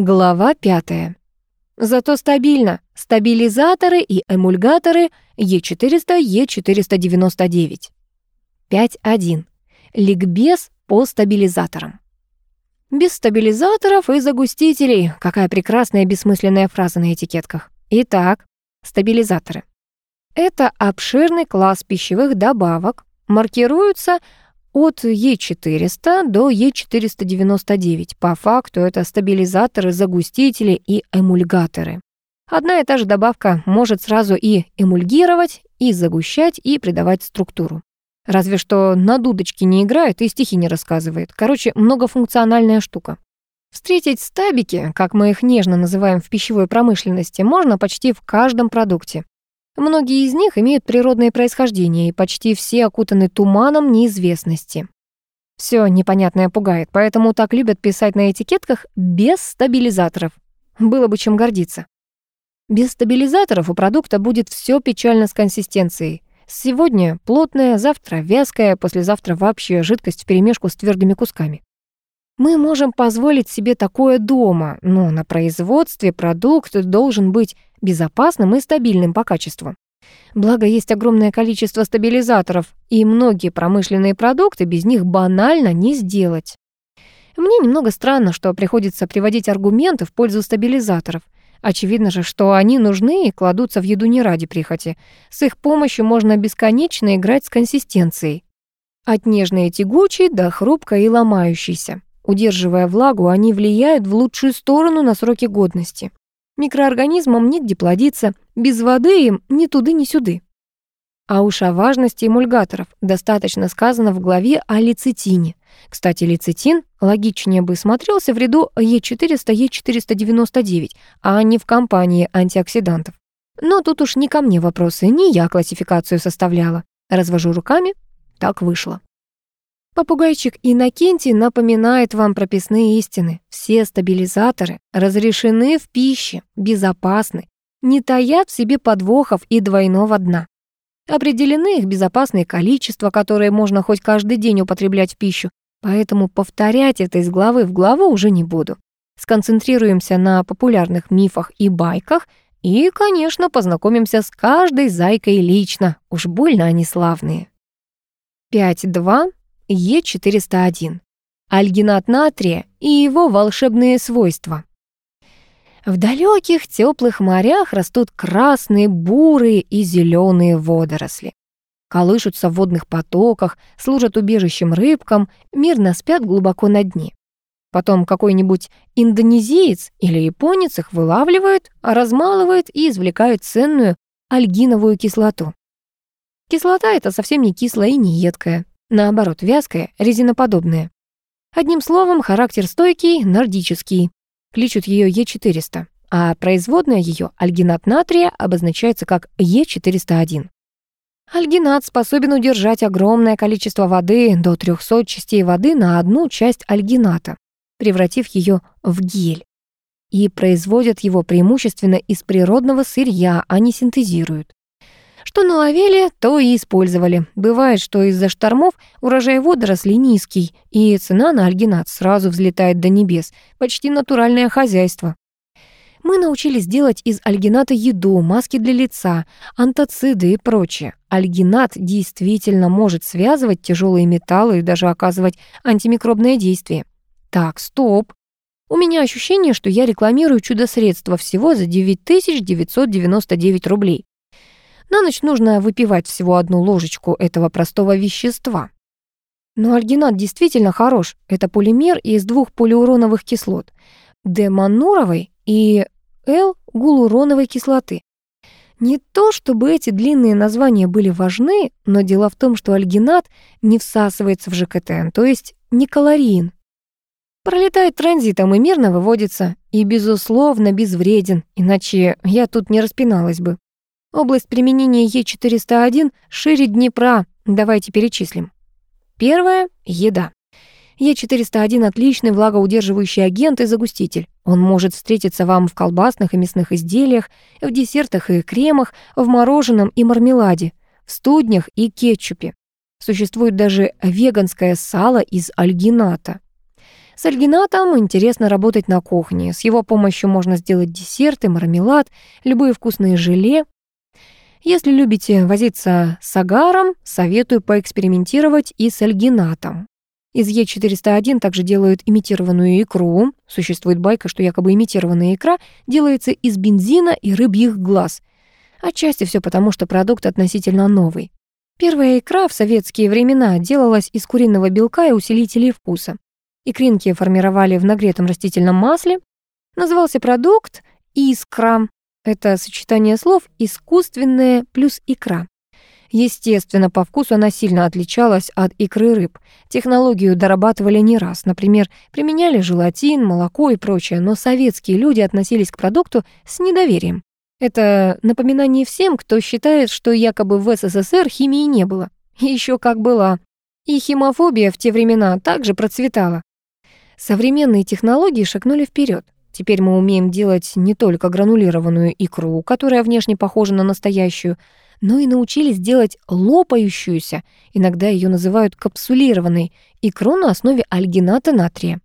Глава пятая. Зато стабильно. Стабилизаторы и эмульгаторы Е400, Е499. 5.1. Ликбез по стабилизаторам. Без стабилизаторов и загустителей. Какая прекрасная бессмысленная фраза на этикетках. Итак, стабилизаторы. Это обширный класс пищевых добавок, маркируются от Е400 до Е499. По факту это стабилизаторы, загустители и эмульгаторы. Одна и та же добавка может сразу и эмульгировать, и загущать, и придавать структуру. Разве что на дудочке не играет и стихи не рассказывает. Короче, многофункциональная штука. Встретить стабики, как мы их нежно называем в пищевой промышленности, можно почти в каждом продукте. Многие из них имеют природное происхождение, и почти все окутаны туманом неизвестности. Все непонятное пугает, поэтому так любят писать на этикетках без стабилизаторов. Было бы чем гордиться. Без стабилизаторов у продукта будет все печально с консистенцией. Сегодня плотная, завтра вязкая, послезавтра вообще жидкость вперемешку с твердыми кусками. Мы можем позволить себе такое дома, но на производстве продукт должен быть безопасным и стабильным по качеству. Благо, есть огромное количество стабилизаторов, и многие промышленные продукты без них банально не сделать. Мне немного странно, что приходится приводить аргументы в пользу стабилизаторов. Очевидно же, что они нужны и кладутся в еду не ради прихоти. С их помощью можно бесконечно играть с консистенцией. От нежной и тягучей до хрупкой и ломающейся. Удерживая влагу, они влияют в лучшую сторону на сроки годности. Микроорганизмам негде плодиться, без воды им ни туды, ни сюды. А уж о важности эмульгаторов достаточно сказано в главе о лецитине. Кстати, лецитин логичнее бы смотрелся в ряду Е400, Е499, а не в компании антиоксидантов. Но тут уж не ко мне вопросы, не я классификацию составляла. Развожу руками, так вышло. Попугайчик Иннокентий напоминает вам прописные истины. Все стабилизаторы разрешены в пище, безопасны, не таят в себе подвохов и двойного дна. Определены их безопасные количества, которые можно хоть каждый день употреблять в пищу, поэтому повторять это из главы в главу уже не буду. Сконцентрируемся на популярных мифах и байках и, конечно, познакомимся с каждой зайкой лично, уж больно они славные. 5.2 Е401. Альгинат натрия и его волшебные свойства. В далеких теплых морях растут красные, бурые и зеленые водоросли. Колышутся в водных потоках, служат убежищем рыбкам, мирно спят глубоко на дне. Потом какой-нибудь индонезиец или японец их вылавливает, размалывает и извлекает ценную альгиновую кислоту. Кислота эта совсем не кислая и не едкая. Наоборот, вязкое, резиноподобное. Одним словом, характер стойкий, нордический. Кличут ее Е400, а производная ее альгинат натрия обозначается как Е401. Альгинат способен удержать огромное количество воды, до 300 частей воды на одну часть альгината, превратив ее в гель. И производят его преимущественно из природного сырья, а не синтезируют. Что наловили, то и использовали. Бывает, что из-за штормов урожай водорослей низкий, и цена на альгинат сразу взлетает до небес. Почти натуральное хозяйство. Мы научились делать из альгината еду, маски для лица, антоциды и прочее. Альгинат действительно может связывать тяжелые металлы и даже оказывать антимикробное действие. Так, стоп. У меня ощущение, что я рекламирую чудо-средство всего за 9999 рублей. На ночь нужно выпивать всего одну ложечку этого простого вещества. Но альгинат действительно хорош. Это полимер из двух полиуроновых кислот – демонуровой и L-гулуроновой кислоты. Не то, чтобы эти длинные названия были важны, но дело в том, что альгинат не всасывается в ЖКТН, то есть не калорийен. Пролетает транзитом и мирно выводится, и, безусловно, безвреден, иначе я тут не распиналась бы. Область применения Е401 шире Днепра. Давайте перечислим. Первое — еда. Е401 — отличный влагоудерживающий агент и загуститель. Он может встретиться вам в колбасных и мясных изделиях, в десертах и кремах, в мороженом и мармеладе, в студнях и кетчупе. Существует даже веганское сало из альгината. С альгинатом интересно работать на кухне. С его помощью можно сделать десерты, мармелад, любые вкусные желе. Если любите возиться с агаром, советую поэкспериментировать и с альгинатом. Из Е401 также делают имитированную икру. Существует байка, что якобы имитированная икра делается из бензина и рыбьих глаз. Отчасти все потому, что продукт относительно новый. Первая икра в советские времена делалась из куриного белка и усилителей вкуса. Икринки формировали в нагретом растительном масле. Назывался продукт «искра». Это сочетание слов «искусственное» плюс «икра». Естественно, по вкусу она сильно отличалась от икры рыб. Технологию дорабатывали не раз. Например, применяли желатин, молоко и прочее, но советские люди относились к продукту с недоверием. Это напоминание всем, кто считает, что якобы в СССР химии не было. Еще как была. И химофобия в те времена также процветала. Современные технологии шагнули вперед. Теперь мы умеем делать не только гранулированную икру, которая внешне похожа на настоящую, но и научились делать лопающуюся, иногда ее называют капсулированной, икру на основе альгината натрия.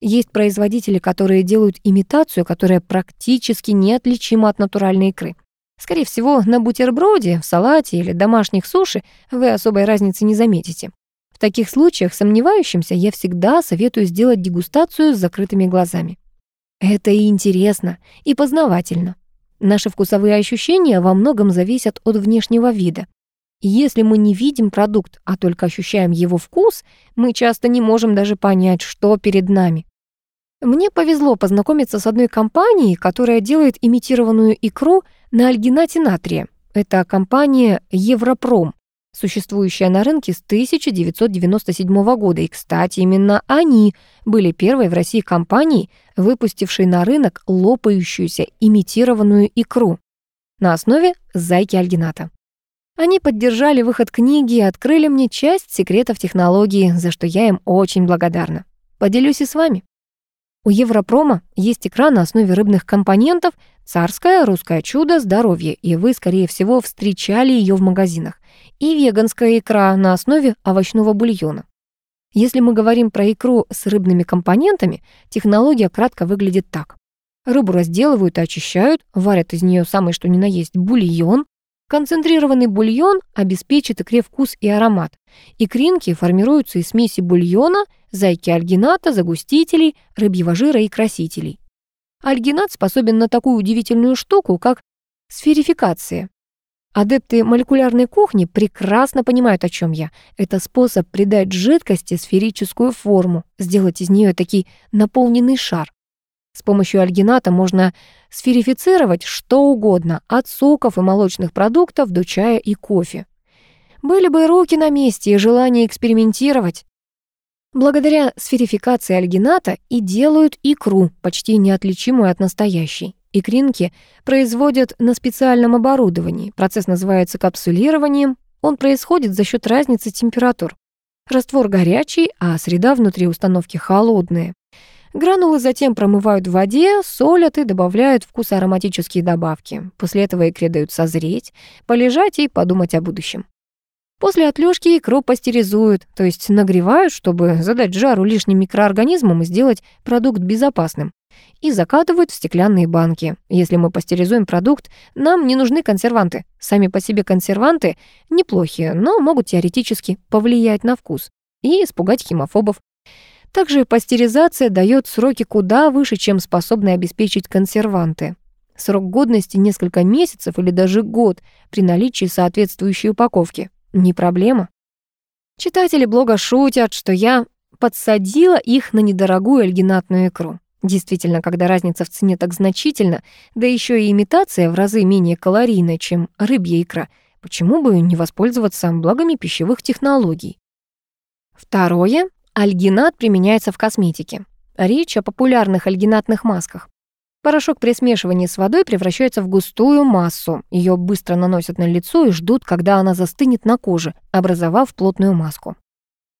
Есть производители, которые делают имитацию, которая практически неотличима от натуральной икры. Скорее всего, на бутерброде, в салате или домашних суши вы особой разницы не заметите. В таких случаях сомневающимся я всегда советую сделать дегустацию с закрытыми глазами. Это и интересно, и познавательно. Наши вкусовые ощущения во многом зависят от внешнего вида. Если мы не видим продукт, а только ощущаем его вкус, мы часто не можем даже понять, что перед нами. Мне повезло познакомиться с одной компанией, которая делает имитированную икру на альгинате натрия. Это компания Европром существующая на рынке с 1997 года. И, кстати, именно они были первой в России компанией, выпустившей на рынок лопающуюся имитированную икру на основе зайки альгината. Они поддержали выход книги и открыли мне часть секретов технологии, за что я им очень благодарна. Поделюсь и с вами. У Европрома есть икра на основе рыбных компонентов «Царское русское чудо здоровье», и вы, скорее всего, встречали ее в магазинах и веганская икра на основе овощного бульона. Если мы говорим про икру с рыбными компонентами, технология кратко выглядит так. Рыбу разделывают и очищают, варят из нее самый что ни на есть бульон. Концентрированный бульон обеспечит икре вкус и аромат. Икринки формируются из смеси бульона, зайки альгината, загустителей, рыбьего жира и красителей. Альгинат способен на такую удивительную штуку, как сферификация. Адепты молекулярной кухни прекрасно понимают, о чем я. Это способ придать жидкости сферическую форму, сделать из нее такой наполненный шар. С помощью альгината можно сферифицировать что угодно, от соков и молочных продуктов до чая и кофе. Были бы руки на месте и желание экспериментировать. Благодаря сферификации альгината и делают икру, почти неотличимую от настоящей. Икринки производят на специальном оборудовании. Процесс называется капсулированием. Он происходит за счет разницы температур. Раствор горячий, а среда внутри установки холодная. Гранулы затем промывают в воде, солят и добавляют вкусоароматические добавки. После этого икре дают созреть, полежать и подумать о будущем. После отлёжки икру пастеризуют, то есть нагревают, чтобы задать жару лишним микроорганизмам и сделать продукт безопасным и закатывают в стеклянные банки. Если мы пастеризуем продукт, нам не нужны консерванты. Сами по себе консерванты неплохие, но могут теоретически повлиять на вкус и испугать химофобов. Также пастеризация дает сроки куда выше, чем способны обеспечить консерванты. Срок годности несколько месяцев или даже год при наличии соответствующей упаковки. Не проблема. Читатели блога шутят, что я подсадила их на недорогую альгинатную икру. Действительно, когда разница в цене так значительна, да еще и имитация в разы менее калорийна, чем рыбья икра, почему бы не воспользоваться благами пищевых технологий? Второе. Альгинат применяется в косметике. Речь о популярных альгинатных масках. Порошок при смешивании с водой превращается в густую массу. Ее быстро наносят на лицо и ждут, когда она застынет на коже, образовав плотную маску.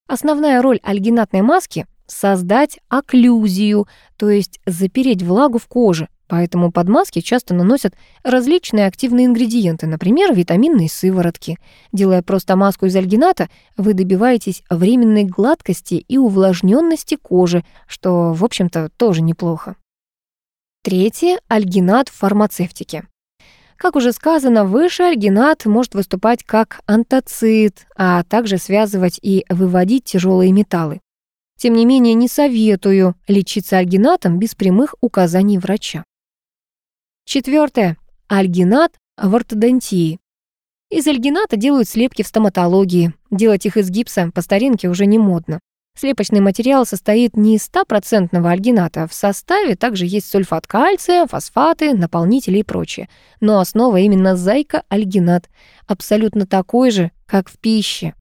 Основная роль альгинатной маски создать окклюзию, то есть запереть влагу в коже, Поэтому под маски часто наносят различные активные ингредиенты, например, витаминные сыворотки. Делая просто маску из альгината, вы добиваетесь временной гладкости и увлажненности кожи, что, в общем-то, тоже неплохо. Третье — альгинат в фармацевтике. Как уже сказано выше, альгинат может выступать как антоцид, а также связывать и выводить тяжелые металлы. Тем не менее, не советую лечиться альгинатом без прямых указаний врача. Четвертое. Альгинат в ортодонтии. Из альгината делают слепки в стоматологии. Делать их из гипса по старинке уже не модно. Слепочный материал состоит не из стопроцентного альгината. В составе также есть сульфат кальция, фосфаты, наполнители и прочее. Но основа именно зайка-альгинат. Абсолютно такой же, как в пище.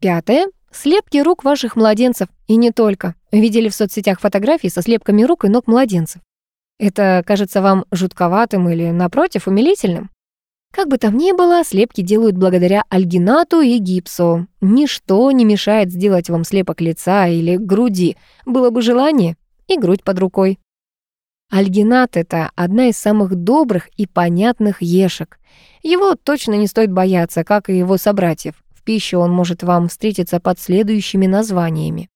Пятое. Слепки рук ваших младенцев. И не только. Видели в соцсетях фотографии со слепками рук и ног младенцев. Это кажется вам жутковатым или, напротив, умилительным? Как бы там ни было, слепки делают благодаря альгинату и гипсу. Ничто не мешает сделать вам слепок лица или груди. Было бы желание, и грудь под рукой. Альгинат — это одна из самых добрых и понятных ешек. Его точно не стоит бояться, как и его собратьев. Пищу он может вам встретиться под следующими названиями.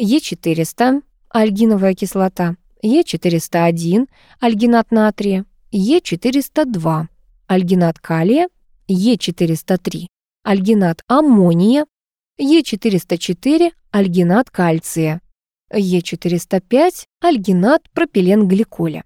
Е400 — альгиновая кислота. Е401 альгинат натрия, Е402 альгинат калия, Е403 альгинат аммония, Е404 альгинат кальция, Е405 альгинат пропиленгликоля.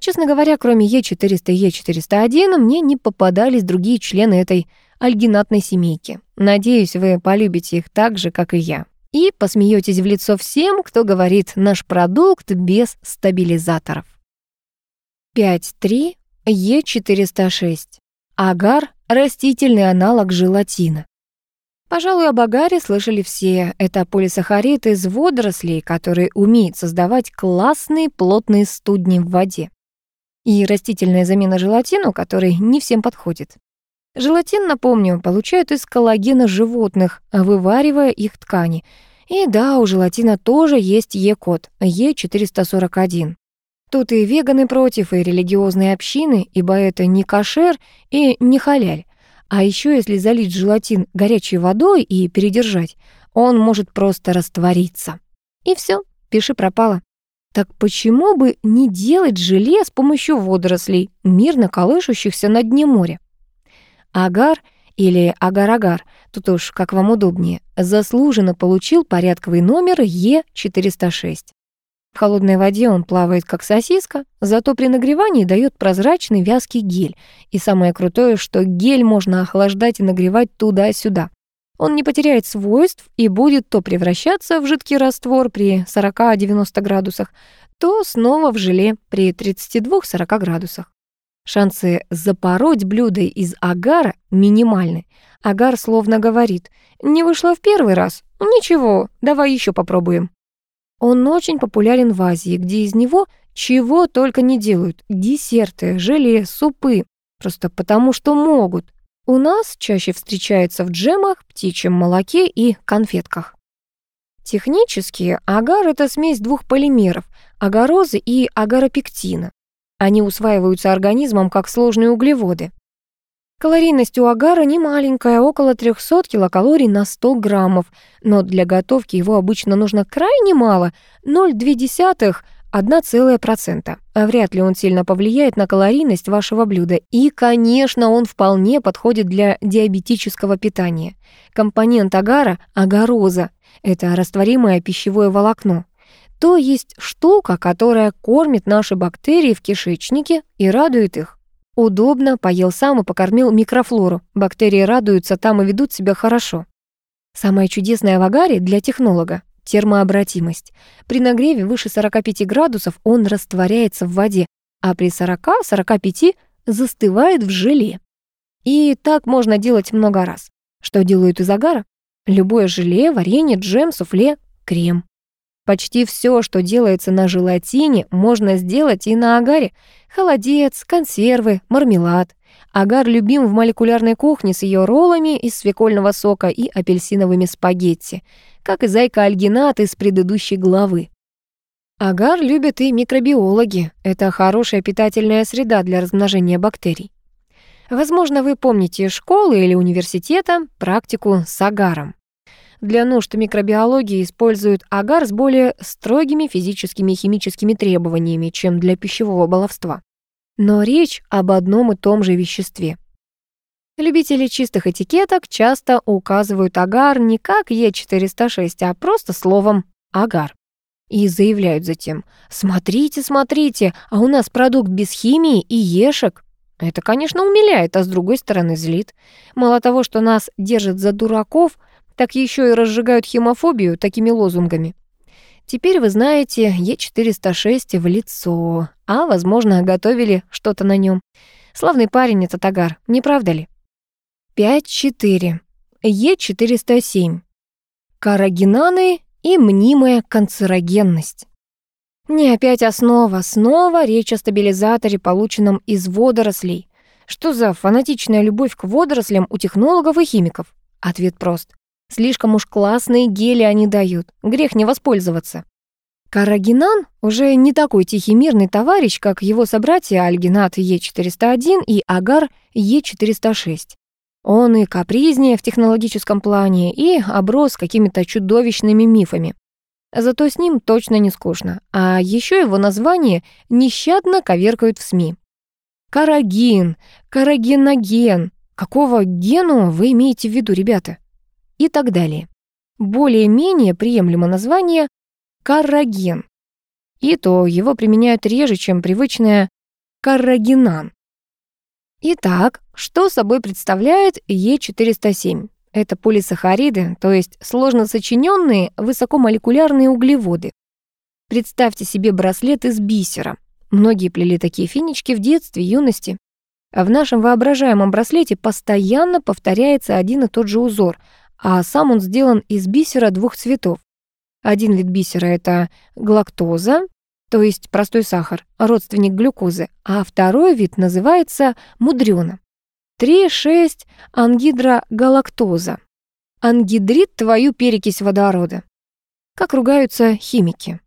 Честно говоря, кроме Е400 и Е401 мне не попадались другие члены этой альгинатной семейки. Надеюсь, вы полюбите их так же, как и я и посмеетесь в лицо всем, кто говорит «наш продукт без стабилизаторов». 5.3 Е406. Агар – растительный аналог желатина. Пожалуй, об агаре слышали все. Это полисахарид из водорослей, который умеет создавать классные плотные студни в воде. И растительная замена желатину, который не всем подходит. Желатин, напомню, получают из коллагена животных, вываривая их ткани. И да, у желатина тоже есть Е-код, Е441. Тут и веганы против, и религиозные общины, ибо это не кошер и не халяль. А еще если залить желатин горячей водой и передержать, он может просто раствориться. И все, пиши пропало. Так почему бы не делать желе с помощью водорослей, мирно колышущихся на дне моря? Агар или Агар-Агар, тут уж как вам удобнее, заслуженно получил порядковый номер Е406. В холодной воде он плавает как сосиска, зато при нагревании дает прозрачный вязкий гель. И самое крутое, что гель можно охлаждать и нагревать туда-сюда. Он не потеряет свойств и будет то превращаться в жидкий раствор при 40-90 градусах, то снова в желе при 32-40 градусах. Шансы запороть блюдо из агара минимальны. Агар словно говорит, не вышло в первый раз, ничего, давай еще попробуем. Он очень популярен в Азии, где из него чего только не делают. Десерты, желе, супы. Просто потому, что могут. У нас чаще встречается в джемах, птичьем молоке и конфетках. Технически агар — это смесь двух полимеров — агарозы и агаропектина. Они усваиваются организмом как сложные углеводы. Калорийность у агара не маленькая, около 300 килокалорий на 100 граммов, но для готовки его обычно нужно крайне мало, 0,2 1,1%. А вряд ли он сильно повлияет на калорийность вашего блюда. И, конечно, он вполне подходит для диабетического питания. Компонент агара – агароза. Это растворимое пищевое волокно то есть штука, которая кормит наши бактерии в кишечнике и радует их. Удобно, поел сам и покормил микрофлору. Бактерии радуются там и ведут себя хорошо. Самое чудесное в агаре для технолога — термообратимость. При нагреве выше 45 градусов он растворяется в воде, а при 40-45 застывает в желе. И так можно делать много раз. Что делают из агара? Любое желе, варенье, джем, суфле, крем. Почти все, что делается на желатине, можно сделать и на агаре. Холодец, консервы, мармелад. Агар любим в молекулярной кухне с ее роллами из свекольного сока и апельсиновыми спагетти, как и зайка альгинат из предыдущей главы. Агар любят и микробиологи. Это хорошая питательная среда для размножения бактерий. Возможно, вы помните из школы или университета практику с агаром. Для нужд микробиологии используют агар с более строгими физическими и химическими требованиями, чем для пищевого баловства. Но речь об одном и том же веществе. Любители чистых этикеток часто указывают агар не как Е406, а просто словом «агар». И заявляют затем «Смотрите, смотрите, а у нас продукт без химии и ешек». Это, конечно, умиляет, а с другой стороны злит. Мало того, что нас держат за дураков – так еще и разжигают химофобию такими лозунгами. Теперь вы знаете Е406 в лицо, а, возможно, готовили что-то на нем. Славный парень этот Агар, не правда ли? 5.4. Е407. Карагинаны и мнимая канцерогенность. Не опять основа, снова речь о стабилизаторе, полученном из водорослей. Что за фанатичная любовь к водорослям у технологов и химиков? Ответ прост. Слишком уж классные гели они дают, грех не воспользоваться. Карагинан уже не такой тихий мирный товарищ, как его собратья Альгинат Е401 и Агар Е406. Он и капризнее в технологическом плане, и оброс какими-то чудовищными мифами. Зато с ним точно не скучно, а еще его название нещадно коверкают в СМИ. Карагин, карагиноген. Какого гену вы имеете в виду, ребята? И так далее. Более-менее приемлемо название карраген. И то его применяют реже, чем привычное каррагинан. Итак, что собой представляет Е407? Это полисахариды, то есть сложно сочиненные высокомолекулярные углеводы. Представьте себе браслет из бисера. Многие плели такие финички в детстве, юности. В нашем воображаемом браслете постоянно повторяется один и тот же узор, а сам он сделан из бисера двух цветов. Один вид бисера — это галактоза, то есть простой сахар, родственник глюкозы, а второй вид называется мудрёна. 3,6 ангидрогалактоза. Ангидрит твою перекись водорода. Как ругаются химики.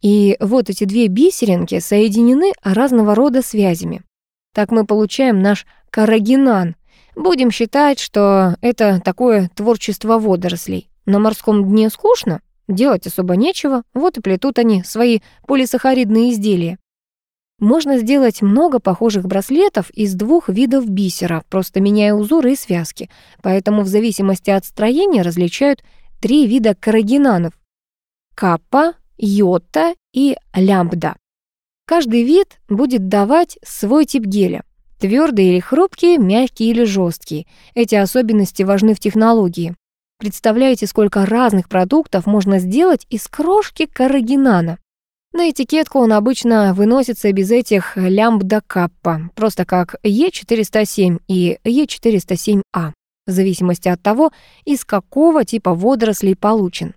И вот эти две бисеринки соединены разного рода связями. Так мы получаем наш карагинан, Будем считать, что это такое творчество водорослей. На морском дне скучно, делать особо нечего, вот и плетут они свои полисахаридные изделия. Можно сделать много похожих браслетов из двух видов бисера, просто меняя узоры и связки, поэтому в зависимости от строения различают три вида карагинанов – каппа, йота и лямбда. Каждый вид будет давать свой тип геля. Твердые или хрупкие, мягкие или жесткие. Эти особенности важны в технологии. Представляете, сколько разных продуктов можно сделать из крошки каррагинана. На этикетку он обычно выносится без этих лямбда-каппа, просто как Е407 и Е407А, в зависимости от того, из какого типа водорослей получен.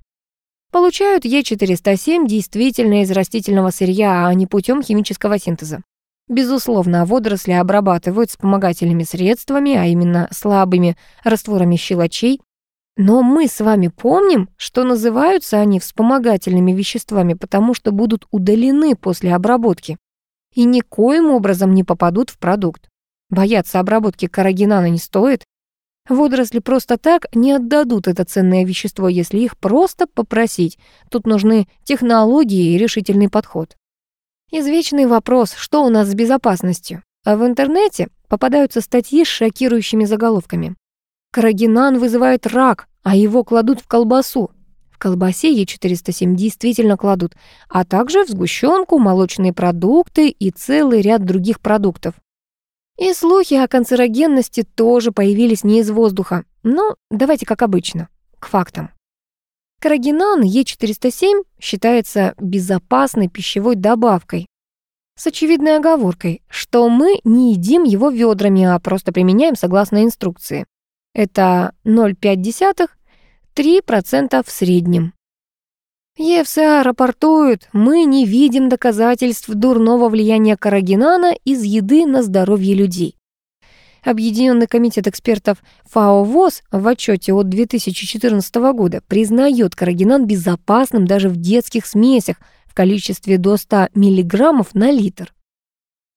Получают Е407 действительно из растительного сырья, а не путем химического синтеза. Безусловно, водоросли обрабатывают вспомогательными средствами, а именно слабыми растворами щелочей. Но мы с вами помним, что называются они вспомогательными веществами, потому что будут удалены после обработки и никоим образом не попадут в продукт. Бояться обработки карагинана не стоит. Водоросли просто так не отдадут это ценное вещество, если их просто попросить. Тут нужны технологии и решительный подход. Извечный вопрос, что у нас с безопасностью? А в интернете попадаются статьи с шокирующими заголовками. Карагинан вызывает рак, а его кладут в колбасу. В колбасе Е407 действительно кладут, а также в сгущенку, молочные продукты и целый ряд других продуктов. И слухи о канцерогенности тоже появились не из воздуха. Но давайте как обычно, к фактам. Карагинан Е407 считается безопасной пищевой добавкой. С очевидной оговоркой, что мы не едим его ведрами, а просто применяем согласно инструкции. Это 0,5-3% в среднем. ЕФСА рапортует, мы не видим доказательств дурного влияния карагинана из еды на здоровье людей. Объединенный комитет экспертов ФАО ВОЗ в отчете от 2014 года признает карагинан безопасным даже в детских смесях, в количестве до 100 мг на литр.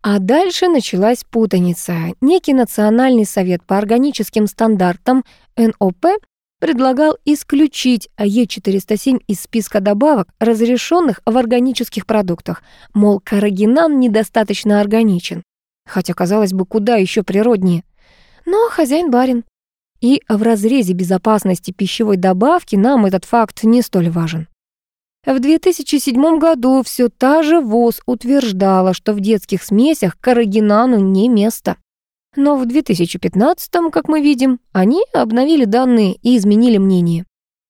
А дальше началась путаница. Некий Национальный совет по органическим стандартам НОП предлагал исключить Е407 из списка добавок, разрешенных в органических продуктах. Мол, карагинан недостаточно органичен. Хотя, казалось бы, куда еще природнее. Но хозяин барин. И в разрезе безопасности пищевой добавки нам этот факт не столь важен. В 2007 году все та же ВОЗ утверждала, что в детских смесях карагинану не место. Но в 2015, как мы видим, они обновили данные и изменили мнение.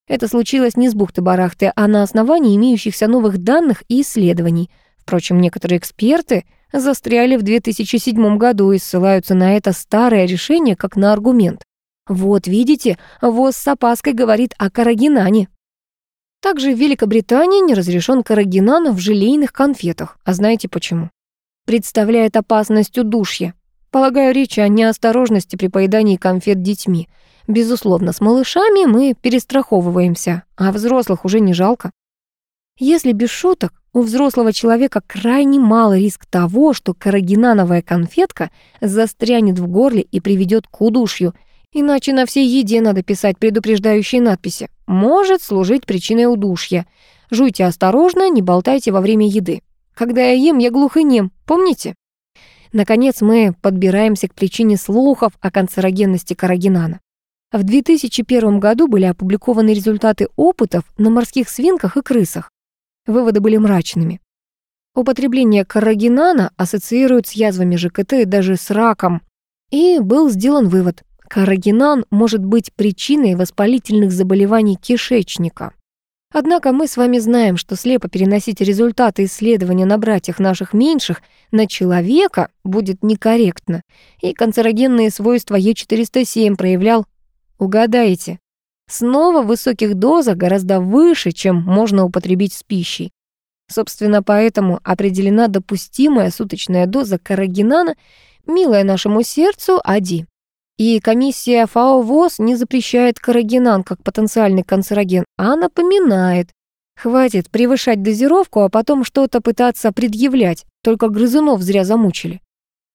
Это случилось не с бухты-барахты, а на основании имеющихся новых данных и исследований. Впрочем, некоторые эксперты застряли в 2007 году и ссылаются на это старое решение как на аргумент. Вот видите, ВОЗ с опаской говорит о карагинане. Также в Великобритании не разрешен карагинан в желейных конфетах. А знаете почему? Представляет опасность удушья. Полагаю, речь о неосторожности при поедании конфет детьми. Безусловно, с малышами мы перестраховываемся, а взрослых уже не жалко. Если без шуток, у взрослого человека крайне мало риск того, что карагинановая конфетка застрянет в горле и приведет к удушью, иначе на всей еде надо писать предупреждающие надписи. Может служить причиной удушья. Жуйте осторожно, не болтайте во время еды. Когда я ем, я глух и нем, помните? Наконец мы подбираемся к причине слухов о канцерогенности карагинана. В 2001 году были опубликованы результаты опытов на морских свинках и крысах. Выводы были мрачными. Употребление карагинана ассоциируют с язвами ЖКТ и даже с раком. И был сделан вывод. Карагинан может быть причиной воспалительных заболеваний кишечника. Однако мы с вами знаем, что слепо переносить результаты исследования на братьях наших меньших на человека будет некорректно, и канцерогенные свойства Е407 проявлял, угадайте, снова в высоких дозах гораздо выше, чем можно употребить с пищей. Собственно, поэтому определена допустимая суточная доза карагинана, милая нашему сердцу, АДИ. И комиссия ФАО ВОЗ не запрещает карагинан как потенциальный канцероген, а напоминает. Хватит превышать дозировку, а потом что-то пытаться предъявлять, только грызунов зря замучили.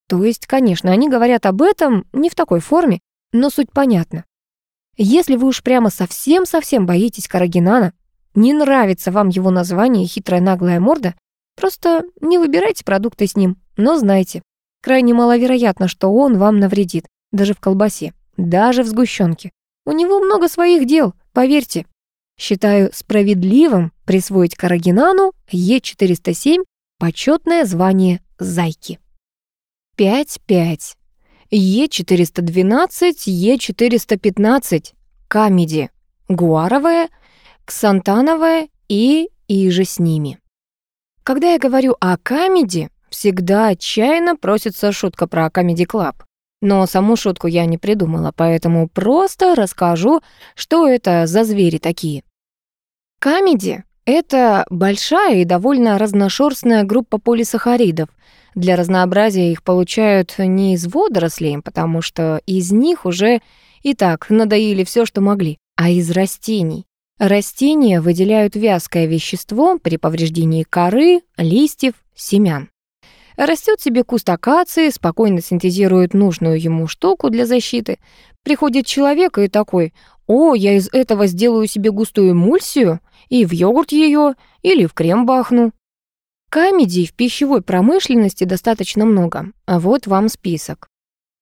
То есть, конечно, они говорят об этом не в такой форме, но суть понятна. Если вы уж прямо совсем-совсем боитесь карагинана, не нравится вам его название и хитрая наглая морда, просто не выбирайте продукты с ним, но знайте, крайне маловероятно, что он вам навредит, даже в колбасе, даже в сгущенке. У него много своих дел, поверьте. Считаю справедливым присвоить Карагинану Е407 почетное звание «Зайки». 5-5. Е412, Е415, Камеди, Гуаровая, Ксантановая и иже с ними. Когда я говорю о Камеди, всегда отчаянно просится шутка про Камеди Клаб. Но саму шутку я не придумала, поэтому просто расскажу, что это за звери такие. Камеди — это большая и довольно разношерстная группа полисахаридов. Для разнообразия их получают не из водорослей, потому что из них уже и так надоили все, что могли, а из растений. Растения выделяют вязкое вещество при повреждении коры, листьев, семян. Растет себе куст акации, спокойно синтезирует нужную ему штуку для защиты. Приходит человек и такой, «О, я из этого сделаю себе густую эмульсию и в йогурт ее или в крем бахну». Камедий в пищевой промышленности достаточно много, а вот вам список.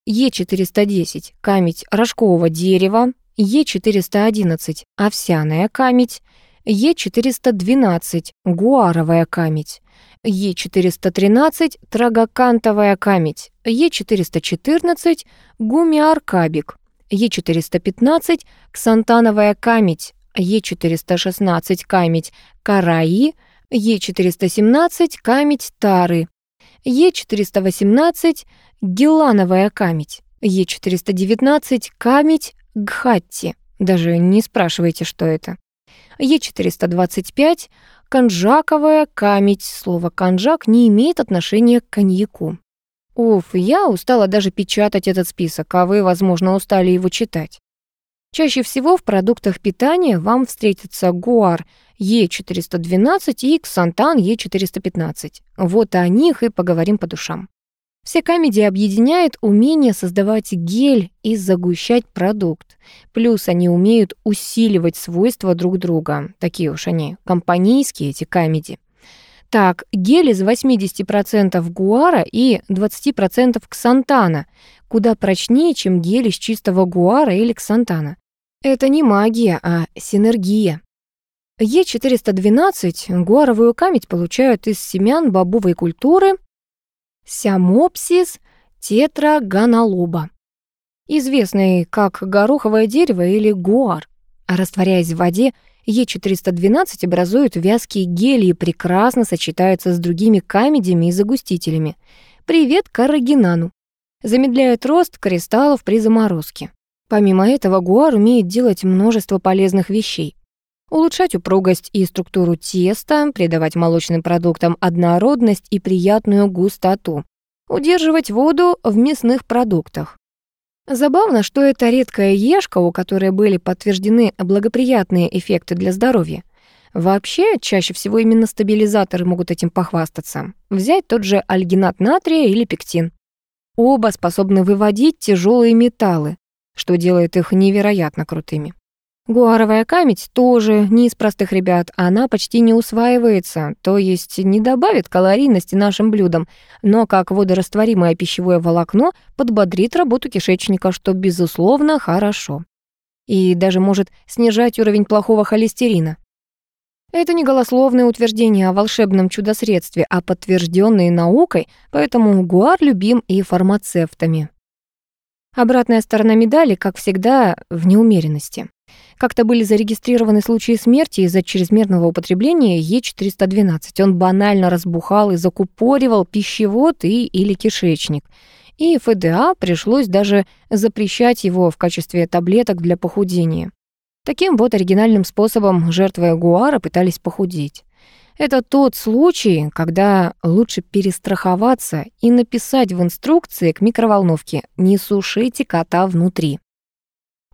Е410 – камедь рожкового дерева, Е411 – овсяная камедь, Е412 – гуаровая камедь, Е413 – трагокантовая камедь, Е414 – гумиаркабик, Е415 – ксантановая камедь, Е416 – камедь караи, Е417 – камедь тары, Е418 – гелановая камедь, Е419 – камедь гхатти. Даже не спрашивайте, что это. Е425 Конжаковая камедь. Слово «конжак» не имеет отношения к коньяку. Уф, я устала даже печатать этот список, а вы, возможно, устали его читать. Чаще всего в продуктах питания вам встретится гуар Е412 и ксантан Е415. Вот о них и поговорим по душам. Все камеди объединяет умение создавать гель и загущать продукт. Плюс они умеют усиливать свойства друг друга. Такие уж они, компанейские эти камеди. Так, гель из 80% гуара и 20% ксантана куда прочнее, чем гель из чистого гуара или ксантана. Это не магия, а синергия. Е412 гуаровую камедь получают из семян бобовой культуры Сямопсис тетрагонолоба, известный как гороховое дерево или гуар. Растворяясь в воде, Е412 образует вязкие гели и прекрасно сочетаются с другими камедями и загустителями. Привет каррагинану. Замедляет рост кристаллов при заморозке. Помимо этого, гуар умеет делать множество полезных вещей улучшать упругость и структуру теста, придавать молочным продуктам однородность и приятную густоту, удерживать воду в мясных продуктах. Забавно, что это редкая ешка, у которой были подтверждены благоприятные эффекты для здоровья. Вообще, чаще всего именно стабилизаторы могут этим похвастаться. Взять тот же альгинат натрия или пектин. Оба способны выводить тяжелые металлы, что делает их невероятно крутыми. Гуаровая камедь тоже не из простых ребят, она почти не усваивается, то есть не добавит калорийности нашим блюдам, но как водорастворимое пищевое волокно подбодрит работу кишечника, что, безусловно, хорошо. И даже может снижать уровень плохого холестерина. Это не голословное утверждение о волшебном чудо-средстве, а подтвержденные наукой, поэтому гуар любим и фармацевтами. Обратная сторона медали, как всегда, в неумеренности. Как-то были зарегистрированы случаи смерти из-за чрезмерного употребления Е412. Он банально разбухал и закупоривал пищевод и или кишечник. И ФДА пришлось даже запрещать его в качестве таблеток для похудения. Таким вот оригинальным способом жертвы гуара пытались похудеть. Это тот случай, когда лучше перестраховаться и написать в инструкции к микроволновке «Не сушите кота внутри».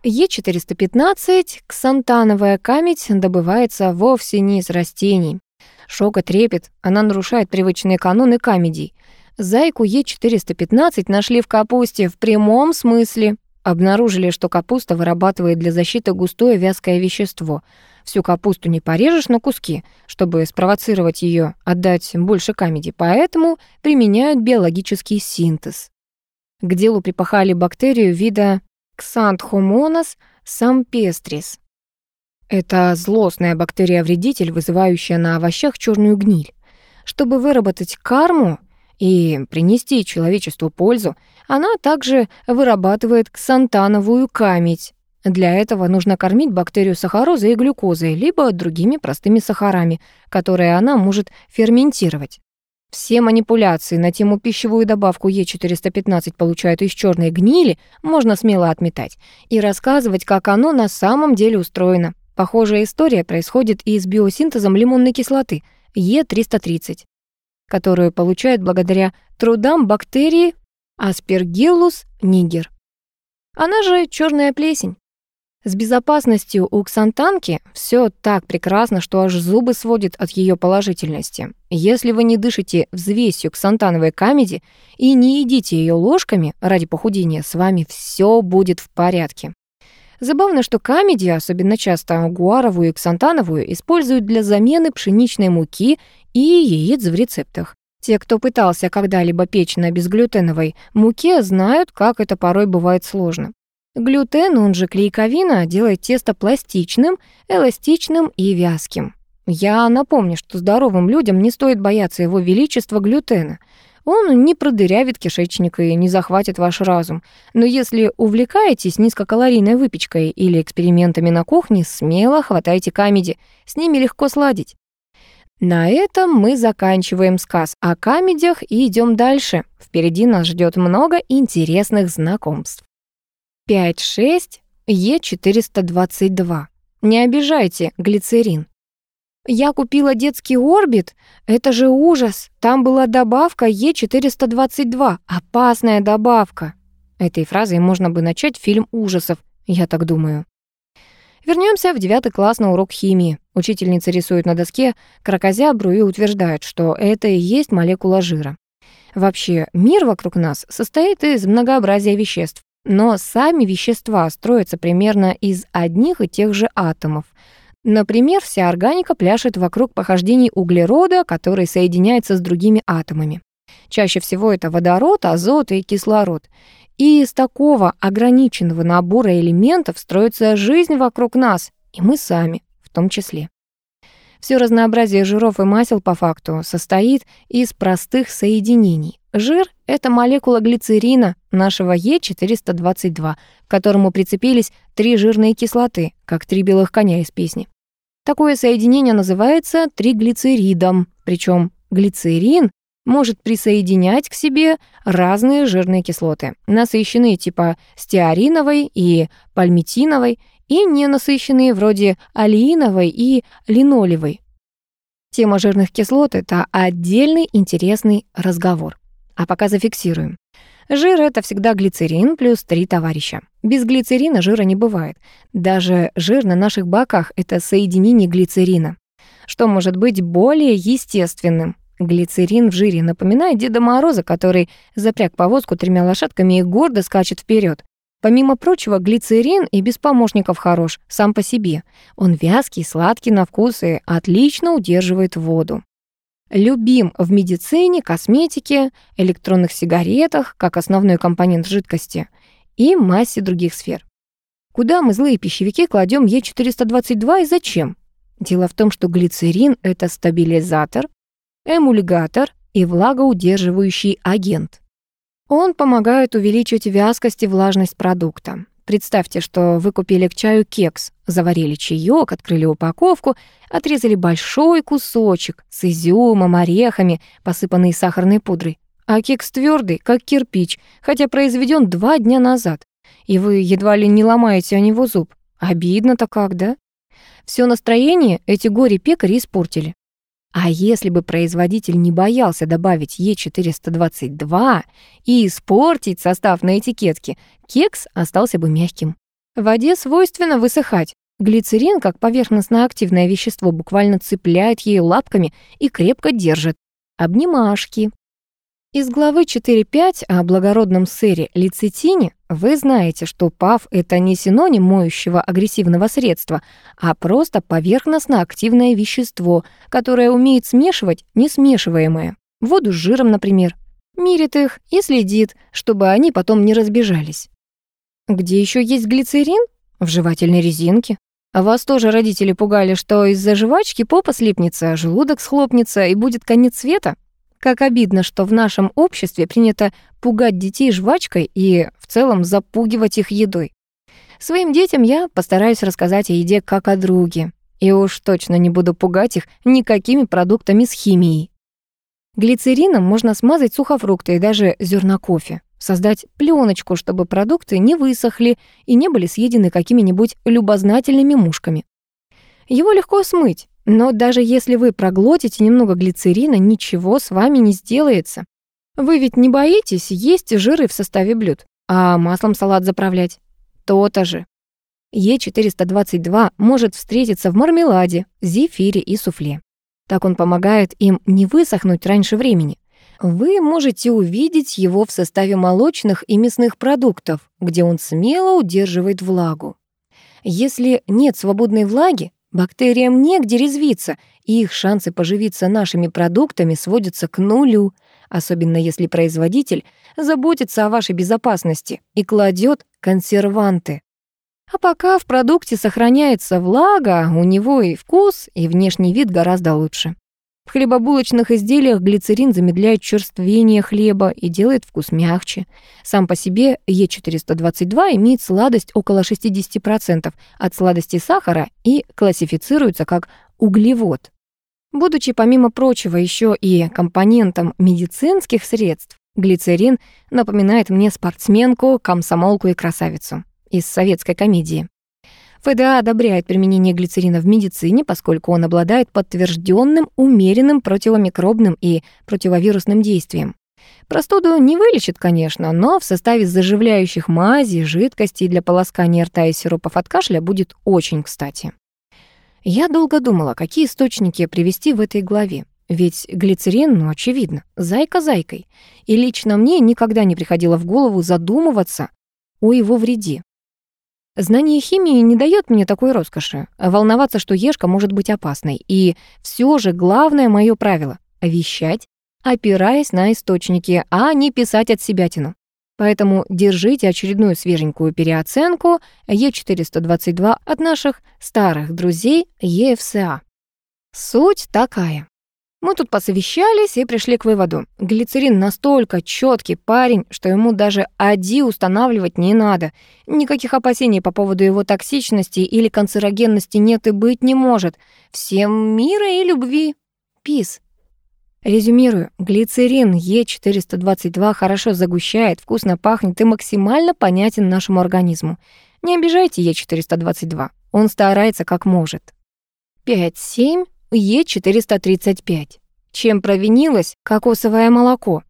Е415, ксантановая камедь, добывается вовсе не из растений. Шок и трепет, она нарушает привычные каноны камедий. Зайку Е415 нашли в капусте в прямом смысле. Обнаружили, что капуста вырабатывает для защиты густое вязкое вещество. Всю капусту не порежешь на куски, чтобы спровоцировать ее отдать больше камеди, поэтому применяют биологический синтез. К делу припахали бактерию вида Ксантхомонос сампестрис. Это злостная бактерия-вредитель, вызывающая на овощах черную гниль. Чтобы выработать карму и принести человечеству пользу, она также вырабатывает ксантановую камедь. Для этого нужно кормить бактерию сахарозой и глюкозой, либо другими простыми сахарами, которые она может ферментировать. Все манипуляции на тему пищевую добавку Е415 получают из черной гнили можно смело отметать и рассказывать, как оно на самом деле устроено. Похожая история происходит и с биосинтезом лимонной кислоты Е330, которую получают благодаря трудам бактерии Aspergillus niger. Она же черная плесень. С безопасностью у ксантанки все так прекрасно, что аж зубы сводит от ее положительности. Если вы не дышите взвесью ксантановой камеди и не едите ее ложками ради похудения, с вами все будет в порядке. Забавно, что камеди, особенно часто гуаровую и ксантановую, используют для замены пшеничной муки и яиц в рецептах. Те, кто пытался когда-либо печь на безглютеновой муке, знают, как это порой бывает сложно. Глютен, он же клейковина, делает тесто пластичным, эластичным и вязким. Я напомню, что здоровым людям не стоит бояться его величества глютена. Он не продырявит кишечник и не захватит ваш разум. Но если увлекаетесь низкокалорийной выпечкой или экспериментами на кухне, смело хватайте камеди, с ними легко сладить. На этом мы заканчиваем сказ о камедях и идем дальше. Впереди нас ждет много интересных знакомств. 5-6 Е422. Не обижайте глицерин. Я купила детский орбит. Это же ужас. Там была добавка Е422. Опасная добавка. Этой фразой можно бы начать фильм ужасов, я так думаю. Вернемся в девятый класс на урок химии. Учительница рисует на доске кракозябру и утверждает, что это и есть молекула жира. Вообще, мир вокруг нас состоит из многообразия веществ, но сами вещества строятся примерно из одних и тех же атомов. Например, вся органика пляшет вокруг похождений углерода, который соединяется с другими атомами. Чаще всего это водород, азот и кислород. И из такого ограниченного набора элементов строится жизнь вокруг нас, и мы сами в том числе. Все разнообразие жиров и масел по факту состоит из простых соединений. Жир — это молекула глицерина нашего Е422, к которому прицепились три жирные кислоты, как три белых коня из песни. Такое соединение называется триглицеридом, причем глицерин может присоединять к себе разные жирные кислоты, насыщенные типа стеариновой и пальмитиновой, и ненасыщенные вроде алииновой и линолевой. Тема жирных кислот — это отдельный интересный разговор. А пока зафиксируем. Жир — это всегда глицерин плюс три товарища. Без глицерина жира не бывает. Даже жир на наших боках — это соединение глицерина. Что может быть более естественным? Глицерин в жире напоминает Деда Мороза, который запряг повозку тремя лошадками и гордо скачет вперед. Помимо прочего, глицерин и без помощников хорош, сам по себе. Он вязкий, сладкий на вкус и отлично удерживает воду. Любим в медицине, косметике, электронных сигаретах, как основной компонент жидкости, и массе других сфер. Куда мы злые пищевики кладем Е422 и зачем? Дело в том, что глицерин — это стабилизатор, эмульгатор и влагоудерживающий агент. Он помогает увеличить вязкость и влажность продукта. Представьте, что вы купили к чаю кекс, заварили чаек, открыли упаковку, отрезали большой кусочек с изюмом, орехами, посыпанный сахарной пудрой. А кекс твердый, как кирпич, хотя произведен два дня назад. И вы едва ли не ломаете о него зуб. Обидно-то как, да? Все настроение эти горе-пекари испортили. А если бы производитель не боялся добавить Е422 и испортить состав на этикетке, кекс остался бы мягким. В воде свойственно высыхать. Глицерин, как поверхностно-активное вещество, буквально цепляет ею лапками и крепко держит. Обнимашки. Из главы 4.5 о благородном сэре лецитине вы знаете, что ПАВ — это не синоним моющего агрессивного средства, а просто поверхностно-активное вещество, которое умеет смешивать несмешиваемое. Воду с жиром, например. Мирит их и следит, чтобы они потом не разбежались. Где еще есть глицерин? В жевательной резинке. А вас тоже родители пугали, что из-за жвачки попа слипнется, желудок схлопнется и будет конец света? Как обидно, что в нашем обществе принято пугать детей жвачкой и в целом запугивать их едой. Своим детям я постараюсь рассказать о еде как о друге. И уж точно не буду пугать их никакими продуктами с химией. Глицерином можно смазать сухофрукты и даже зерна кофе. Создать пленочку, чтобы продукты не высохли и не были съедены какими-нибудь любознательными мушками. Его легко смыть, но даже если вы проглотите немного глицерина, ничего с вами не сделается. Вы ведь не боитесь есть жиры в составе блюд, а маслом салат заправлять? То-то же. Е422 может встретиться в мармеладе, зефире и суфле. Так он помогает им не высохнуть раньше времени. Вы можете увидеть его в составе молочных и мясных продуктов, где он смело удерживает влагу. Если нет свободной влаги, Бактериям негде резвиться, и их шансы поживиться нашими продуктами сводятся к нулю, особенно если производитель заботится о вашей безопасности и кладет консерванты. А пока в продукте сохраняется влага, у него и вкус, и внешний вид гораздо лучше. Хлебобулочных изделиях глицерин замедляет черствение хлеба и делает вкус мягче. Сам по себе Е422 имеет сладость около 60% от сладости сахара и классифицируется как углевод. Будучи, помимо прочего, еще и компонентом медицинских средств, глицерин напоминает мне спортсменку, комсомолку и красавицу из советской комедии. ФДА одобряет применение глицерина в медицине, поскольку он обладает подтвержденным умеренным противомикробным и противовирусным действием. Простуду не вылечит, конечно, но в составе заживляющих мазей, жидкостей для полоскания рта и сиропов от кашля будет очень кстати. Я долго думала, какие источники привести в этой главе. Ведь глицерин, ну, очевидно, зайка зайкой. И лично мне никогда не приходило в голову задумываться о его вреде. Знание химии не дает мне такой роскоши. Волноваться, что ешка может быть опасной. И все же главное мое правило — вещать, опираясь на источники, а не писать от себятину. Поэтому держите очередную свеженькую переоценку Е422 от наших старых друзей ЕФСА. Суть такая. Мы тут посовещались и пришли к выводу. Глицерин настолько четкий парень, что ему даже АДИ устанавливать не надо. Никаких опасений по поводу его токсичности или канцерогенности нет и быть не может. Всем мира и любви. Пис. Резюмирую, глицерин Е422 хорошо загущает, вкусно пахнет и максимально понятен нашему организму. Не обижайте Е422, он старается как может. 5-7 Е435. Чем провинилось кокосовое молоко?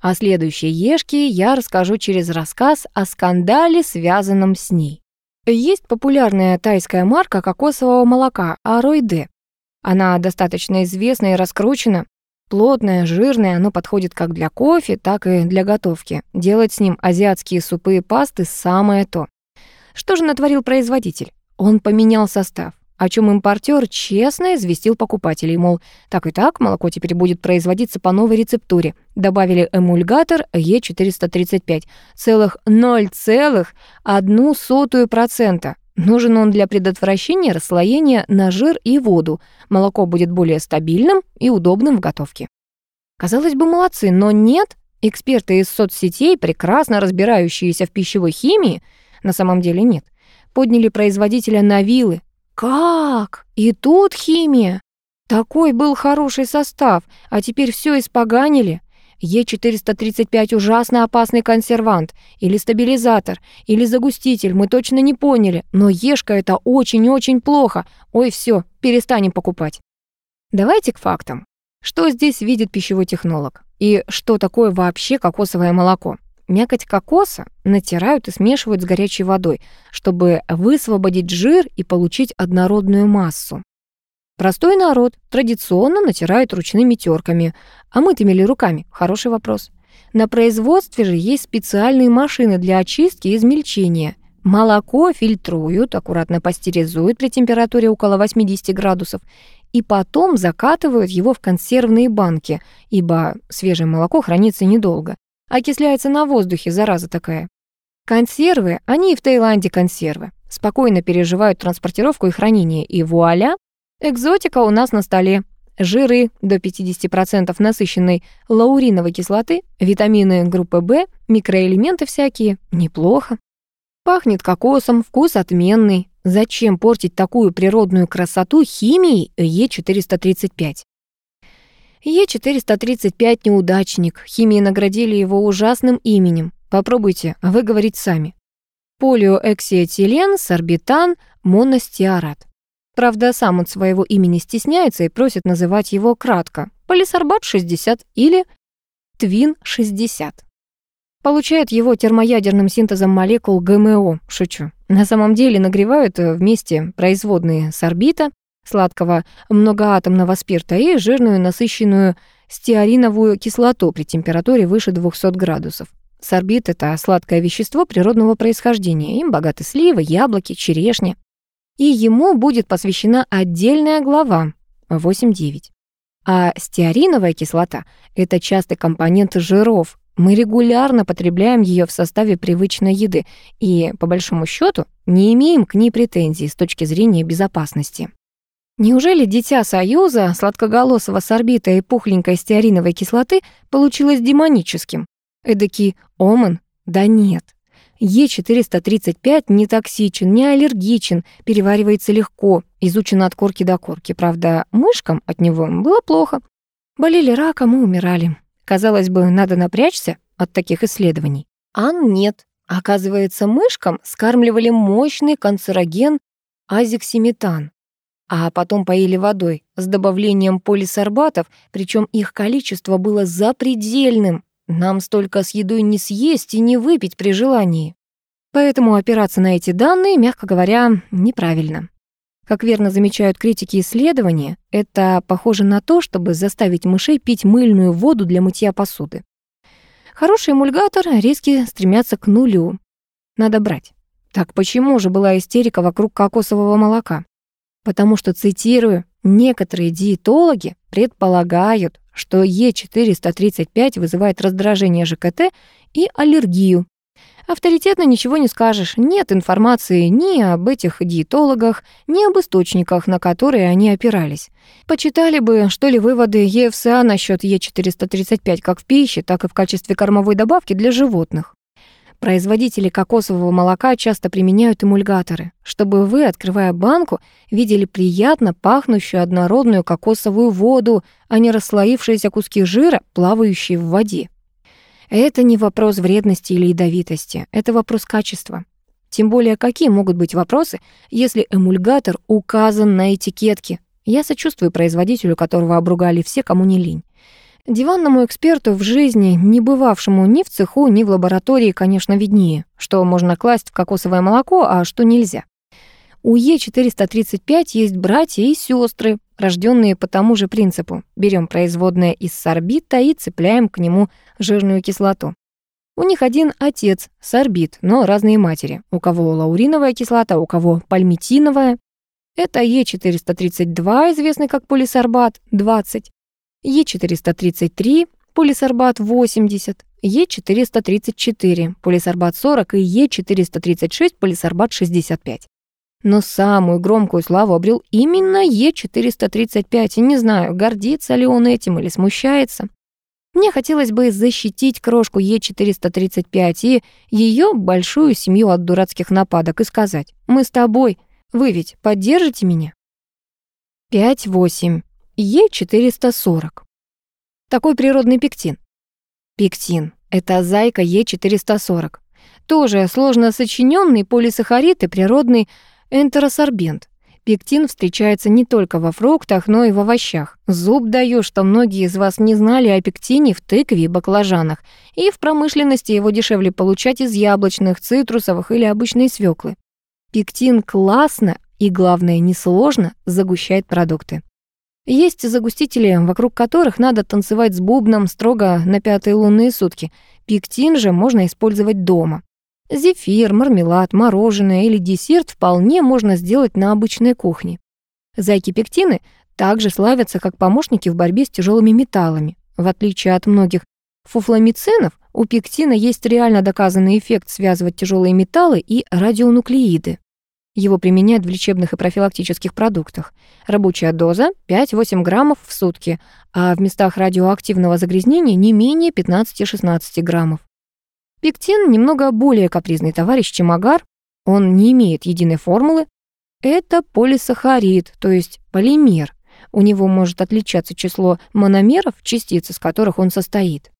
О следующей ешке я расскажу через рассказ о скандале, связанном с ней. Есть популярная тайская марка кокосового молока Аройде. Она достаточно известна и раскручена. Плотное, жирное, оно подходит как для кофе, так и для готовки. Делать с ним азиатские супы и пасты – самое то. Что же натворил производитель? Он поменял состав о чем импортер честно известил покупателей, мол, так и так, молоко теперь будет производиться по новой рецептуре. Добавили эмульгатор Е435, целых 0,1%. Нужен он для предотвращения расслоения на жир и воду. Молоко будет более стабильным и удобным в готовке. Казалось бы, молодцы, но нет. Эксперты из соцсетей, прекрасно разбирающиеся в пищевой химии, на самом деле нет, подняли производителя на вилы, как? И тут химия? Такой был хороший состав, а теперь все испоганили. Е435 ужасно опасный консервант, или стабилизатор, или загуститель, мы точно не поняли, но ешка это очень-очень плохо. Ой, все, перестанем покупать. Давайте к фактам. Что здесь видит пищевой технолог? И что такое вообще кокосовое молоко? Мякоть кокоса натирают и смешивают с горячей водой, чтобы высвободить жир и получить однородную массу. Простой народ традиционно натирает ручными терками, а мытыми ли руками? Хороший вопрос. На производстве же есть специальные машины для очистки и измельчения. Молоко фильтруют, аккуратно пастеризуют при температуре около 80 градусов и потом закатывают его в консервные банки, ибо свежее молоко хранится недолго. Окисляется на воздухе, зараза такая. Консервы, они и в Таиланде консервы. Спокойно переживают транспортировку и хранение. И вуаля, экзотика у нас на столе. Жиры до 50% насыщенной лауриновой кислоты, витамины группы В, микроэлементы всякие. Неплохо. Пахнет кокосом, вкус отменный. Зачем портить такую природную красоту химией Е435? Е435 неудачник. Химии наградили его ужасным именем. Попробуйте выговорить сами. Полиоэксиэтилен, сорбитан, моностиарат. Правда, сам он своего имени стесняется и просит называть его кратко. Полисорбат 60 или Твин-60. Получает его термоядерным синтезом молекул ГМО, шучу. На самом деле нагревают вместе производные сорбита, сладкого многоатомного спирта и жирную насыщенную стеариновую кислоту при температуре выше 200 градусов. Сорбит — это сладкое вещество природного происхождения. Им богаты сливы, яблоки, черешня. И ему будет посвящена отдельная глава 8.9. А стеариновая кислота — это частый компонент жиров. Мы регулярно потребляем ее в составе привычной еды и, по большому счету, не имеем к ней претензий с точки зрения безопасности. Неужели дитя Союза, сладкоголосого сорбита и пухленькой стеариновой кислоты, получилось демоническим? Эдакий омен? Да нет. Е435 не токсичен, не аллергичен, переваривается легко, изучен от корки до корки. Правда, мышкам от него было плохо. Болели раком и умирали. Казалось бы, надо напрячься от таких исследований. А нет. Оказывается, мышкам скармливали мощный канцероген азиксиметан а потом поили водой с добавлением полисорбатов, причем их количество было запредельным. Нам столько с едой не съесть и не выпить при желании. Поэтому опираться на эти данные, мягко говоря, неправильно. Как верно замечают критики исследования, это похоже на то, чтобы заставить мышей пить мыльную воду для мытья посуды. Хороший эмульгатор, риски стремятся к нулю. Надо брать. Так почему же была истерика вокруг кокосового молока? Потому что, цитирую, некоторые диетологи предполагают, что Е435 вызывает раздражение ЖКТ и аллергию, Авторитетно ничего не скажешь. Нет информации ни об этих диетологах, ни об источниках, на которые они опирались. Почитали бы, что ли, выводы ЕФСА насчет Е435 как в пище, так и в качестве кормовой добавки для животных. Производители кокосового молока часто применяют эмульгаторы, чтобы вы, открывая банку, видели приятно пахнущую однородную кокосовую воду, а не расслоившиеся куски жира, плавающие в воде. Это не вопрос вредности или ядовитости, это вопрос качества. Тем более, какие могут быть вопросы, если эмульгатор указан на этикетке? Я сочувствую производителю, которого обругали все, кому не лень. Диванному эксперту в жизни, не бывавшему ни в цеху, ни в лаборатории, конечно, виднее, что можно класть в кокосовое молоко, а что нельзя. У Е435 есть братья и сестры, рожденные по тому же принципу. Берем производное из сорбита и цепляем к нему жирную кислоту. У них один отец, сорбит, но разные матери. У кого лауриновая кислота, у кого пальмитиновая. Это Е432, известный как полисорбат, 20. Е433, полисорбат 80. Е434, полисорбат 40 и Е436, полисорбат 65. Но самую громкую славу обрел именно Е435, и не знаю, гордится ли он этим или смущается. Мне хотелось бы защитить крошку Е435 и ее большую семью от дурацких нападок и сказать, мы с тобой, вы ведь поддержите меня? 5-8. Е440. Такой природный пектин. Пектин — это зайка Е440. Тоже сложно сочиненный полисахарид и природный Энтеросорбент. Пектин встречается не только во фруктах, но и в овощах. Зуб даю, что многие из вас не знали о пектине в тыкве и баклажанах, и в промышленности его дешевле получать из яблочных, цитрусовых или обычной свеклы. Пектин классно и, главное, несложно загущает продукты. Есть загустители, вокруг которых надо танцевать с бубном строго на пятые лунные сутки. Пектин же можно использовать дома. Зефир, мармелад, мороженое или десерт вполне можно сделать на обычной кухне. Зайки-пектины также славятся как помощники в борьбе с тяжелыми металлами. В отличие от многих фуфламицинов, у пектина есть реально доказанный эффект связывать тяжелые металлы и радионуклеиды. Его применяют в лечебных и профилактических продуктах. Рабочая доза 5-8 граммов в сутки, а в местах радиоактивного загрязнения не менее 15-16 граммов. Пектин немного более капризный товарищ, чем агар. Он не имеет единой формулы. Это полисахарид, то есть полимер. У него может отличаться число мономеров, частиц из которых он состоит.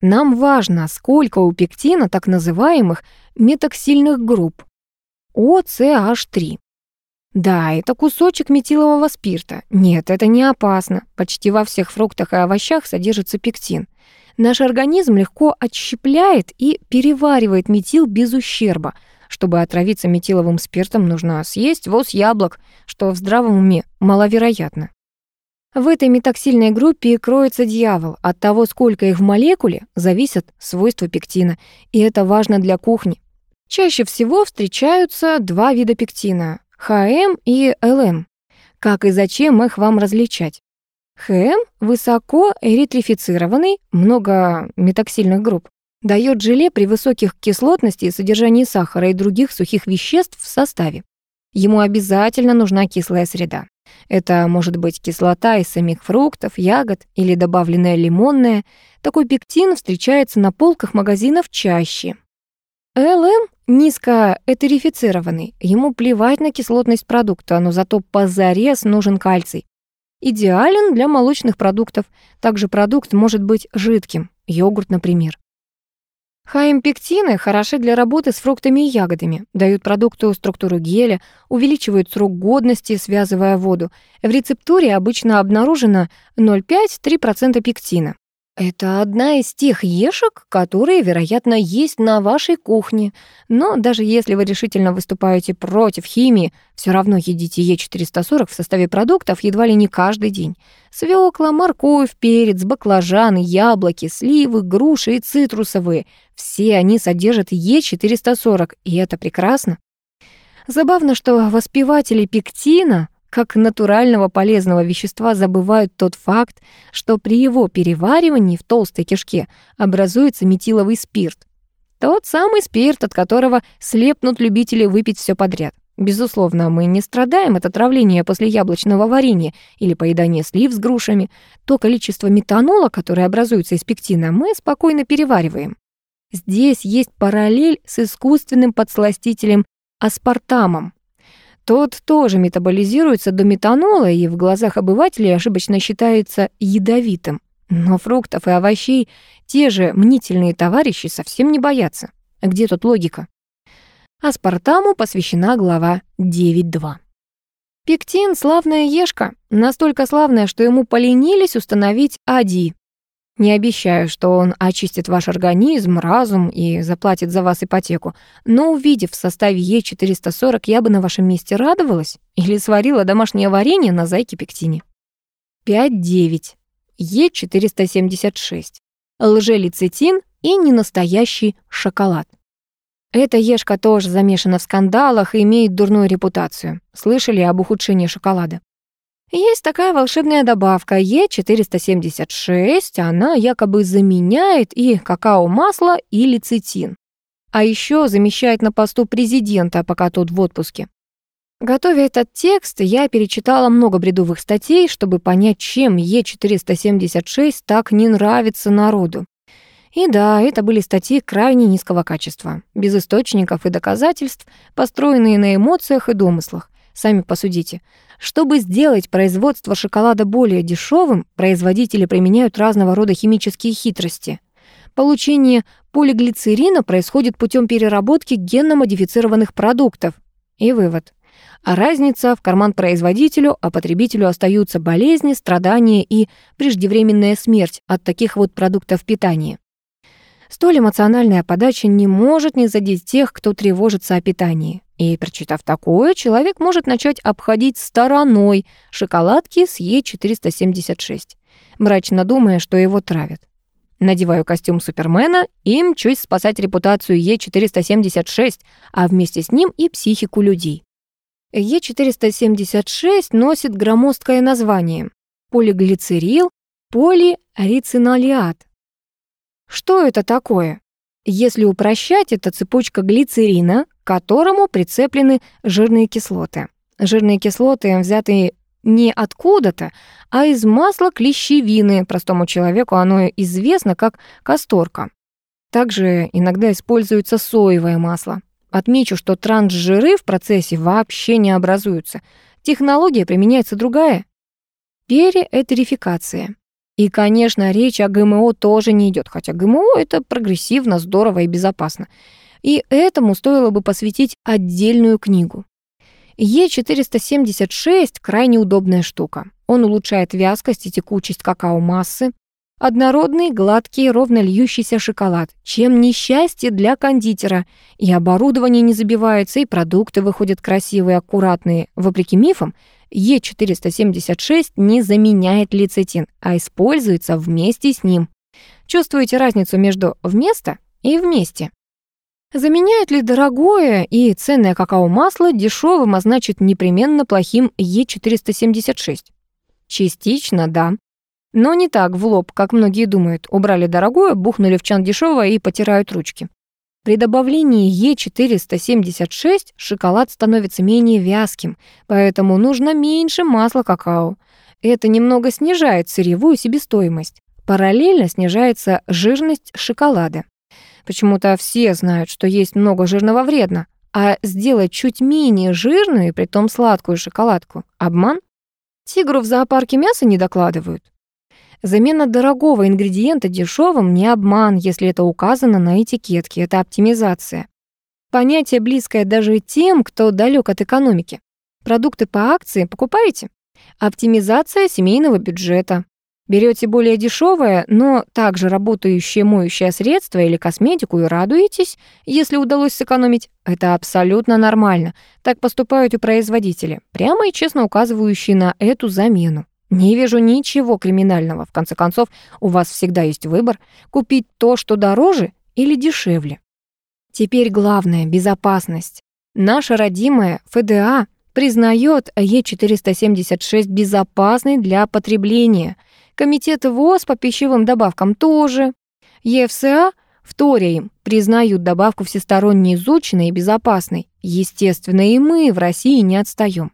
Нам важно, сколько у пектина так называемых метоксильных групп. OCH3. Да, это кусочек метилового спирта. Нет, это не опасно. Почти во всех фруктах и овощах содержится пектин. Наш организм легко отщепляет и переваривает метил без ущерба. Чтобы отравиться метиловым спиртом, нужно съесть воз яблок, что в здравом уме маловероятно. В этой метаксильной группе кроется дьявол. От того, сколько их в молекуле, зависят свойства пектина. И это важно для кухни. Чаще всего встречаются два вида пектина – ХМ и ЛМ. Как и зачем их вам различать? ХМ высоко эритрифицированный, много метаксильных групп, дает желе при высоких кислотности и содержании сахара и других сухих веществ в составе. Ему обязательно нужна кислая среда. Это может быть кислота из самих фруктов, ягод или добавленная лимонная. Такой пектин встречается на полках магазинов чаще. ЛМ низкоэтерифицированный. Ему плевать на кислотность продукта, но зато позарез нужен кальций. Идеален для молочных продуктов. Также продукт может быть жидким, йогурт, например. Хаимпектины хороши для работы с фруктами и ягодами, дают продукту структуру геля, увеличивают срок годности, связывая воду. В рецептуре обычно обнаружено 0,5-3% пектина. Это одна из тех ешек, которые, вероятно, есть на вашей кухне. Но даже если вы решительно выступаете против химии, все равно едите Е440 в составе продуктов едва ли не каждый день. Свекла, морковь, перец, баклажаны, яблоки, сливы, груши и цитрусовые. Все они содержат Е440, и это прекрасно. Забавно, что воспеватели пектина как натурального полезного вещества забывают тот факт, что при его переваривании в толстой кишке образуется метиловый спирт. Тот самый спирт, от которого слепнут любители выпить все подряд. Безусловно, мы не страдаем от отравления после яблочного варенья или поедания слив с грушами. То количество метанола, которое образуется из пектина, мы спокойно перевариваем. Здесь есть параллель с искусственным подсластителем аспартамом. Тот тоже метаболизируется до метанола и в глазах обывателей ошибочно считается ядовитым. Но фруктов и овощей те же мнительные товарищи совсем не боятся. Где тут логика? Аспартаму посвящена глава 9.2. Пектин — славная ешка, настолько славная, что ему поленились установить АДИ не обещаю, что он очистит ваш организм, разум и заплатит за вас ипотеку, но увидев в составе Е440, я бы на вашем месте радовалась или сварила домашнее варенье на зайке-пектине. 5.9. Е476. Лжелицетин и ненастоящий шоколад. Эта ешка тоже замешана в скандалах и имеет дурную репутацию. Слышали об ухудшении шоколада? Есть такая волшебная добавка Е476, она якобы заменяет и какао-масло, и лецитин. А еще замещает на посту президента, пока тот в отпуске. Готовя этот текст, я перечитала много бредовых статей, чтобы понять, чем Е476 так не нравится народу. И да, это были статьи крайне низкого качества, без источников и доказательств, построенные на эмоциях и домыслах. Сами посудите. Чтобы сделать производство шоколада более дешевым, производители применяют разного рода химические хитрости. Получение полиглицерина происходит путем переработки генно-модифицированных продуктов. И вывод. А разница в карман производителю, а потребителю остаются болезни, страдания и преждевременная смерть от таких вот продуктов питания. Столь эмоциональная подача не может не задеть тех, кто тревожится о питании. И, прочитав такое, человек может начать обходить стороной шоколадки с Е476, мрачно думая, что его травят. Надеваю костюм Супермена и мчусь спасать репутацию Е476, а вместе с ним и психику людей. Е476 носит громоздкое название – полиглицерил полирицинолиат. Что это такое? Если упрощать, это цепочка глицерина, к которому прицеплены жирные кислоты. Жирные кислоты взяты не откуда-то, а из масла клещевины. Простому человеку оно известно как касторка. Также иногда используется соевое масло. Отмечу, что трансжиры в процессе вообще не образуются. Технология применяется другая. Переэтерификация. И, конечно, речь о ГМО тоже не идет, хотя ГМО — это прогрессивно, здорово и безопасно. И этому стоило бы посвятить отдельную книгу. Е476 — крайне удобная штука. Он улучшает вязкость и текучесть какао-массы. Однородный, гладкий, ровно льющийся шоколад. Чем несчастье для кондитера. И оборудование не забивается, и продукты выходят красивые, аккуратные. Вопреки мифам, Е476 не заменяет лецитин, а используется вместе с ним. Чувствуете разницу между «вместо» и «вместе»? Заменяет ли дорогое и ценное какао-масло дешевым, а значит непременно плохим Е476? Частично, да. Но не так в лоб, как многие думают. Убрали дорогое, бухнули в чан дешевое и потирают ручки. При добавлении Е476 шоколад становится менее вязким, поэтому нужно меньше масла какао. Это немного снижает сырьевую себестоимость. Параллельно снижается жирность шоколада. Почему-то все знают, что есть много жирного вредно, а сделать чуть менее жирную и притом сладкую шоколадку – обман? Тигру в зоопарке мясо не докладывают. Замена дорогого ингредиента дешевым не обман, если это указано на этикетке, это оптимизация. Понятие близкое даже тем, кто далек от экономики. Продукты по акции покупаете? Оптимизация семейного бюджета. Берете более дешевое, но также работающее моющее средство или косметику и радуетесь, если удалось сэкономить. Это абсолютно нормально. Так поступают и производители, прямо и честно указывающие на эту замену. Не вижу ничего криминального. В конце концов, у вас всегда есть выбор — купить то, что дороже или дешевле. Теперь главное — безопасность. Наша родимая ФДА признает Е476 безопасной для потребления. Комитет ВОЗ по пищевым добавкам тоже. ЕФСА, вторя им, признают добавку всесторонне изученной и безопасной. Естественно, и мы в России не отстаем.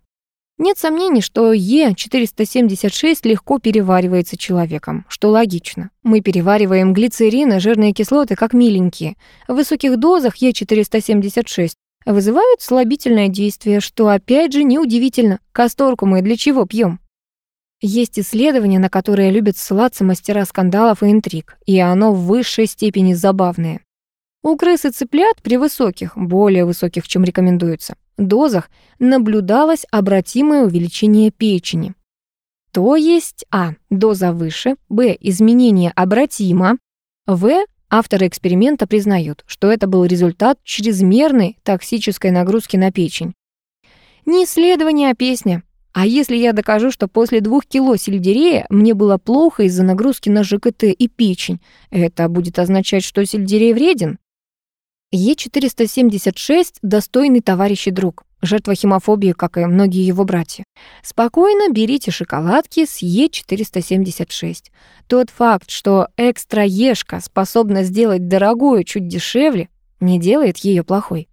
Нет сомнений, что Е476 легко переваривается человеком, что логично. Мы перевариваем глицерин и жирные кислоты как миленькие. В высоких дозах Е476 вызывают слабительное действие, что опять же неудивительно. Касторку мы для чего пьем? Есть исследования, на которые любят ссылаться мастера скандалов и интриг, и оно в высшей степени забавное. У крыс и цыплят при высоких, более высоких, чем рекомендуется, дозах наблюдалось обратимое увеличение печени. То есть А. Доза выше, Б. Изменение обратимо, В. Авторы эксперимента признают, что это был результат чрезмерной токсической нагрузки на печень. Не исследование, а песня. А если я докажу, что после двух кило сельдерея мне было плохо из-за нагрузки на ЖКТ и печень, это будет означать, что сельдерей вреден? Е476 – достойный товарищ и друг, жертва химофобии, как и многие его братья. Спокойно берите шоколадки с Е476. Тот факт, что экстра-ешка способна сделать дорогую чуть дешевле, не делает ее плохой.